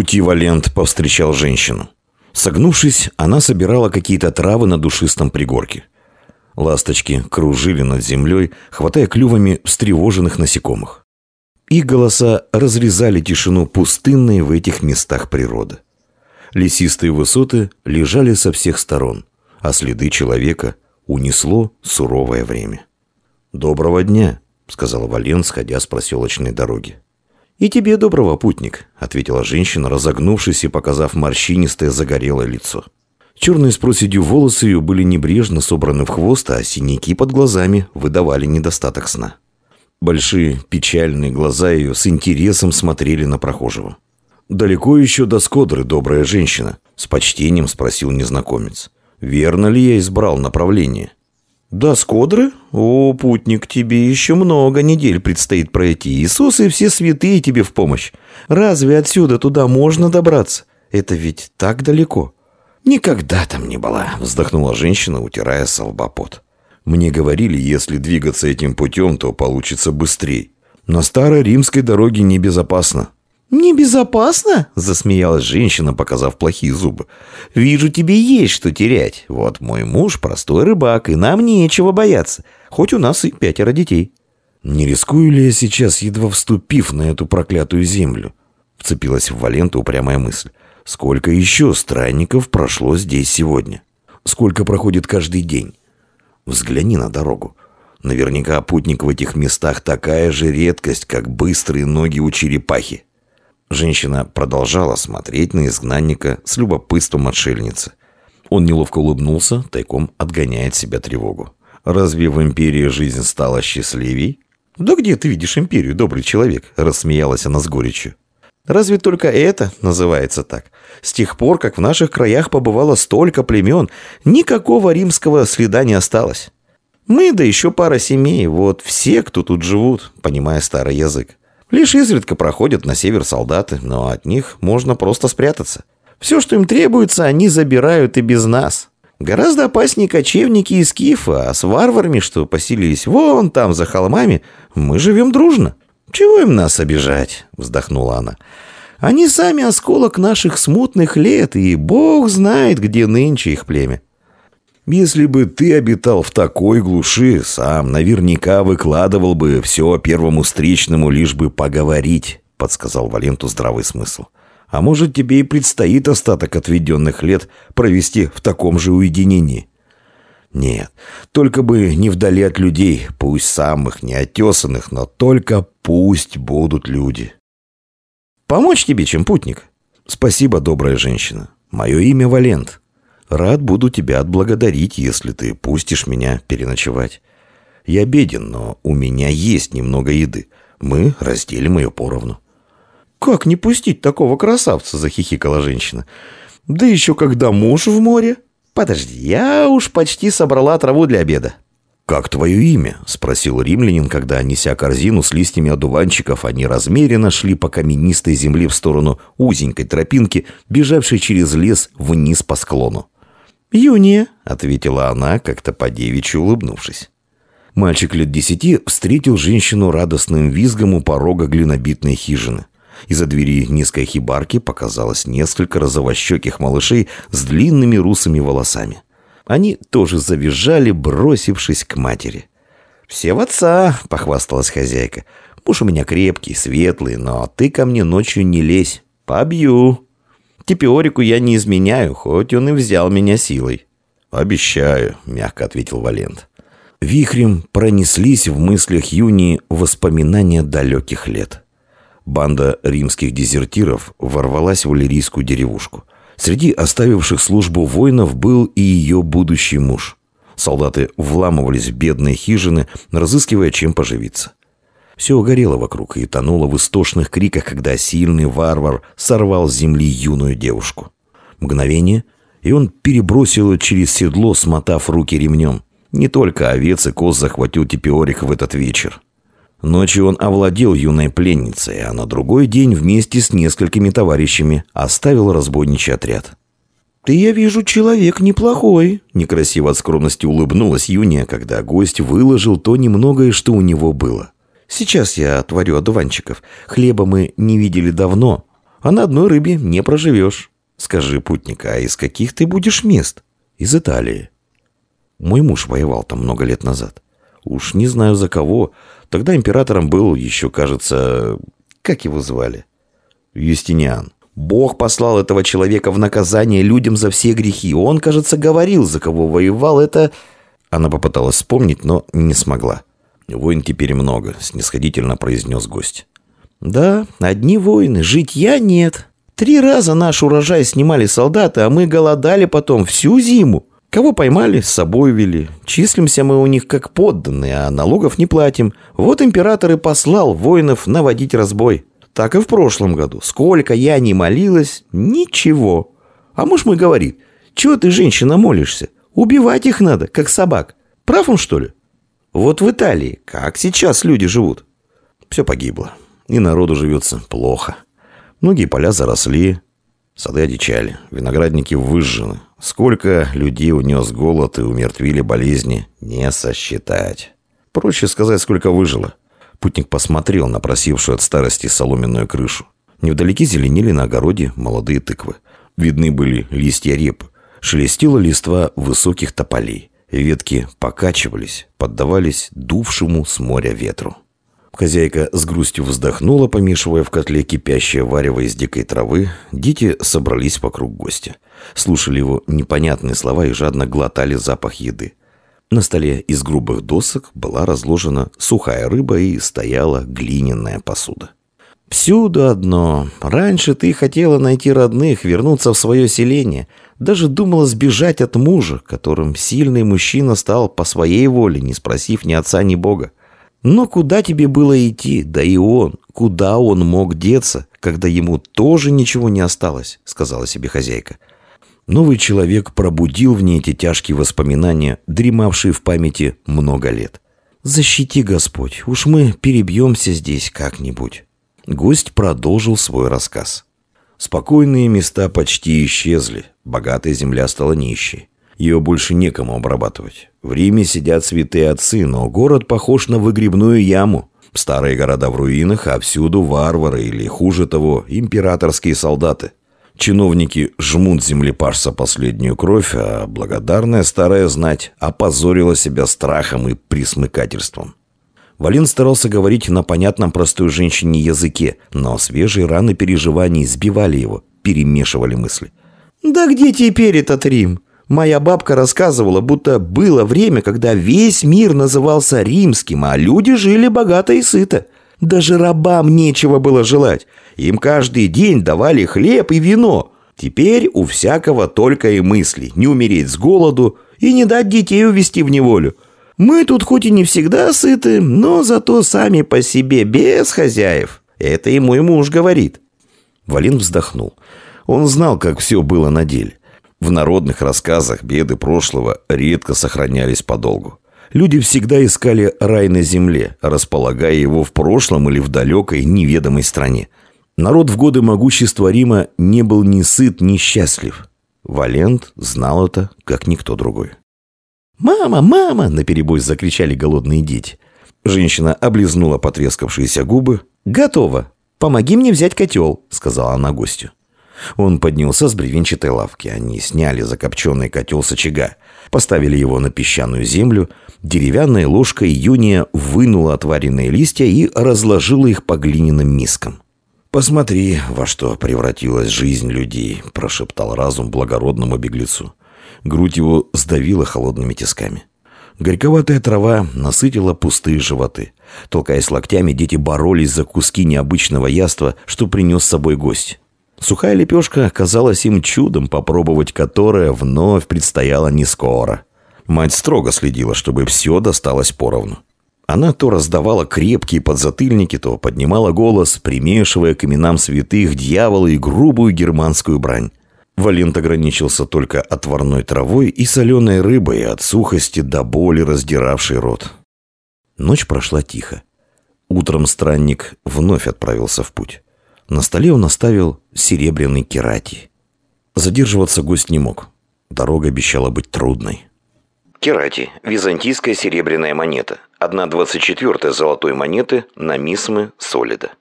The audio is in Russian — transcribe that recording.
пути Валент повстречал женщину. Согнувшись, она собирала какие-то травы на душистом пригорке. Ласточки кружили над землей, хватая клювами встревоженных насекомых. Их голоса разрезали тишину пустынной в этих местах природы. Лесистые высоты лежали со всех сторон, а следы человека унесло суровое время. «Доброго дня», — сказала Вален, сходя с проселочной дороги. «И тебе доброго, путник», — ответила женщина, разогнувшись и показав морщинистое загорелое лицо. Черные с проседью волосы ее были небрежно собраны в хвост, а синяки под глазами выдавали недостаток сна. Большие печальные глаза ее с интересом смотрели на прохожего. «Далеко еще до Скодры, добрая женщина?» — с почтением спросил незнакомец. «Верно ли я избрал направление?» «До Скодры? О, путник, тебе еще много недель предстоит пройти. Иисус и все святые тебе в помощь. Разве отсюда туда можно добраться? Это ведь так далеко». «Никогда там не была», — вздохнула женщина, утирая с «Мне говорили, если двигаться этим путем, то получится быстрее. На старой римской дороге небезопасно». «Небезопасно?» – засмеялась женщина, показав плохие зубы. «Вижу, тебе есть что терять. Вот мой муж простой рыбак, и нам нечего бояться. Хоть у нас и пятеро детей». «Не рискую ли я сейчас, едва вступив на эту проклятую землю?» Вцепилась в Валенту упрямая мысль. «Сколько еще странников прошло здесь сегодня? Сколько проходит каждый день? Взгляни на дорогу. Наверняка путник в этих местах такая же редкость, как быстрые ноги у черепахи». Женщина продолжала смотреть на изгнанника с любопытством отшельницы. Он неловко улыбнулся, тайком отгоняя от себя тревогу. «Разве в империи жизнь стала счастливей?» «Да где ты видишь империю, добрый человек?» – рассмеялась она с горечью. «Разве только это называется так? С тех пор, как в наших краях побывало столько племен, никакого римского следа не осталось. Мы, да еще пара семей, вот все, кто тут живут, понимая старый язык. Лишь изредка проходят на север солдаты, но от них можно просто спрятаться. Все, что им требуется, они забирают и без нас. Гораздо опаснее кочевники из Кифа, а с варварами, что поселились вон там за холмами, мы живем дружно. Чего им нас обижать?» – вздохнула она. «Они сами осколок наших смутных лет, и бог знает, где нынче их племя. Если бы ты обитал в такой глуши, сам наверняка выкладывал бы все первому встречному, лишь бы поговорить», — подсказал Валенту здравый смысл. «А может, тебе и предстоит остаток отведенных лет провести в таком же уединении?» «Нет, только бы не вдали от людей, пусть самых неотесанных, но только пусть будут люди». «Помочь тебе, чем путник?» «Спасибо, добрая женщина. Мое имя Валент. Рад буду тебя отблагодарить, если ты пустишь меня переночевать. Я беден, но у меня есть немного еды. Мы разделим ее поровну». «Как не пустить такого красавца?» – захихикала женщина. «Да еще когда муж в море. Подожди, я уж почти собрала траву для обеда». «Как твое имя?» – спросил римлянин, когда, неся корзину с листьями одуванчиков, они размеренно шли по каменистой земле в сторону узенькой тропинки, бежавшей через лес вниз по склону. «Юния», — ответила она, как-то по-девичьи улыбнувшись. Мальчик лет десяти встретил женщину радостным визгом у порога глинобитной хижины. Из-за двери низкой хибарки показалось несколько розовощеких малышей с длинными русыми волосами. Они тоже завизжали, бросившись к матери. «Все в отца», — похвасталась хозяйка. «Муж у меня крепкий, светлый, но ты ко мне ночью не лезь. Побью». Типиорику я не изменяю, хоть он и взял меня силой». «Обещаю», — мягко ответил Валент. Вихрем пронеслись в мыслях Юни воспоминания далеких лет. Банда римских дезертиров ворвалась в аллерийскую деревушку. Среди оставивших службу воинов был и ее будущий муж. Солдаты вламывались в бедные хижины, разыскивая чем поживиться. Все угорело вокруг и тонуло в истошных криках, когда сильный варвар сорвал с земли юную девушку. Мгновение, и он перебросил ее через седло, смотав руки ремнем. Не только овец и коз захватил Типиорих в этот вечер. Ночью он овладел юной пленницей, а на другой день вместе с несколькими товарищами оставил разбойничий отряд. «Ты, я вижу, человек неплохой», — некрасиво от скромности улыбнулась Юния, когда гость выложил то немногое, что у него было. Сейчас я отварю одуванчиков. Хлеба мы не видели давно. А на одной рыбе не проживешь. Скажи, путник, а из каких ты будешь мест? Из Италии. Мой муж воевал там много лет назад. Уж не знаю за кого. Тогда императором был еще, кажется... Как его звали? Юстиниан. Бог послал этого человека в наказание людям за все грехи. Он, кажется, говорил, за кого воевал. Это... Она попыталась вспомнить, но не смогла. «Войн теперь много», — снисходительно произнес гость. «Да, одни войны, житья нет. Три раза наш урожай снимали солдаты, а мы голодали потом всю зиму. Кого поймали, с собой вели. Числимся мы у них как подданные, а налогов не платим. Вот император и послал воинов наводить разбой. Так и в прошлом году. Сколько я не молилась, ничего. А муж мой говорит, чего ты, женщина, молишься? Убивать их надо, как собак. Прав он, что ли? Вот в Италии, как сейчас люди живут? Все погибло. И народу живется плохо. Многие поля заросли, сады одичали, виноградники выжжены. Сколько людей унес голод и умертвили болезни, не сосчитать. Проще сказать, сколько выжило. Путник посмотрел на просившую от старости соломенную крышу. Невдалеке зеленели на огороде молодые тыквы. Видны были листья репы. Шелестела листва высоких тополей. Ветки покачивались, поддавались дувшему с моря ветру. Хозяйка с грустью вздохнула, помешивая в котле кипящее варево из дикой травы. Дети собрались вокруг гостя. Слушали его непонятные слова и жадно глотали запах еды. На столе из грубых досок была разложена сухая рыба и стояла глиняная посуда. «Всюду одно. Раньше ты хотела найти родных, вернуться в свое селение. Даже думала сбежать от мужа, которым сильный мужчина стал по своей воле, не спросив ни отца, ни бога. Но куда тебе было идти? Да и он. Куда он мог деться, когда ему тоже ничего не осталось?» — сказала себе хозяйка. Новый человек пробудил в ней эти тяжкие воспоминания, дремавшие в памяти много лет. «Защити, Господь, уж мы перебьемся здесь как-нибудь». Гость продолжил свой рассказ. Спокойные места почти исчезли, богатая земля стала нищей. Ее больше некому обрабатывать. В Риме сидят святые отцы, но город похож на выгребную яму. Старые города в руинах, а всюду варвары или, хуже того, императорские солдаты. Чиновники жмут землепашца последнюю кровь, а благодарная старая знать опозорила себя страхом и присмыкательством. Валин старался говорить на понятном простой женщине языке, но свежие раны переживаний сбивали его, перемешивали мысли. «Да где теперь этот Рим? Моя бабка рассказывала, будто было время, когда весь мир назывался римским, а люди жили богато и сыто. Даже рабам нечего было желать. Им каждый день давали хлеб и вино. Теперь у всякого только и мысли не умереть с голоду и не дать детей увести в неволю. Мы тут хоть и не всегда сыты, но зато сами по себе без хозяев. Это и мой муж говорит». Валин вздохнул. Он знал, как все было на деле. В народных рассказах беды прошлого редко сохранялись подолгу. Люди всегда искали рай на земле, располагая его в прошлом или в далекой, неведомой стране. Народ в годы могущества Рима не был ни сыт, ни счастлив. Валент знал это, как никто другой. «Мама, мама!» – наперебой закричали голодные дети. Женщина облизнула потрескавшиеся губы. «Готово! Помоги мне взять котел!» – сказала она гостю. Он поднялся с бревенчатой лавки. Они сняли закопченный котел с очага, поставили его на песчаную землю. Деревянной ложкой Юния вынула отваренные листья и разложила их по глиняным мискам. «Посмотри, во что превратилась жизнь людей», – прошептал разум благородному беглецу. Грудь его сдавила холодными тисками. Горьковатая трава насытила пустые животы. Толкаясь локтями, дети боролись за куски необычного яства, что принес с собой гость. Сухая лепешка казалась им чудом, попробовать которое вновь предстояло не скоро. Мать строго следила, чтобы все досталось поровну. Она то раздавала крепкие подзатыльники, то поднимала голос, примешивая к именам святых дьявола и грубую германскую брань. Валент ограничился только отварной травой и соленой рыбой от сухости до боли раздиравшей рот. Ночь прошла тихо. Утром странник вновь отправился в путь. На столе он оставил серебряный керати. Задерживаться гость не мог. Дорога обещала быть трудной. Керати – византийская серебряная монета. Одна двадцать четвертая золотой монеты на мисмы солида.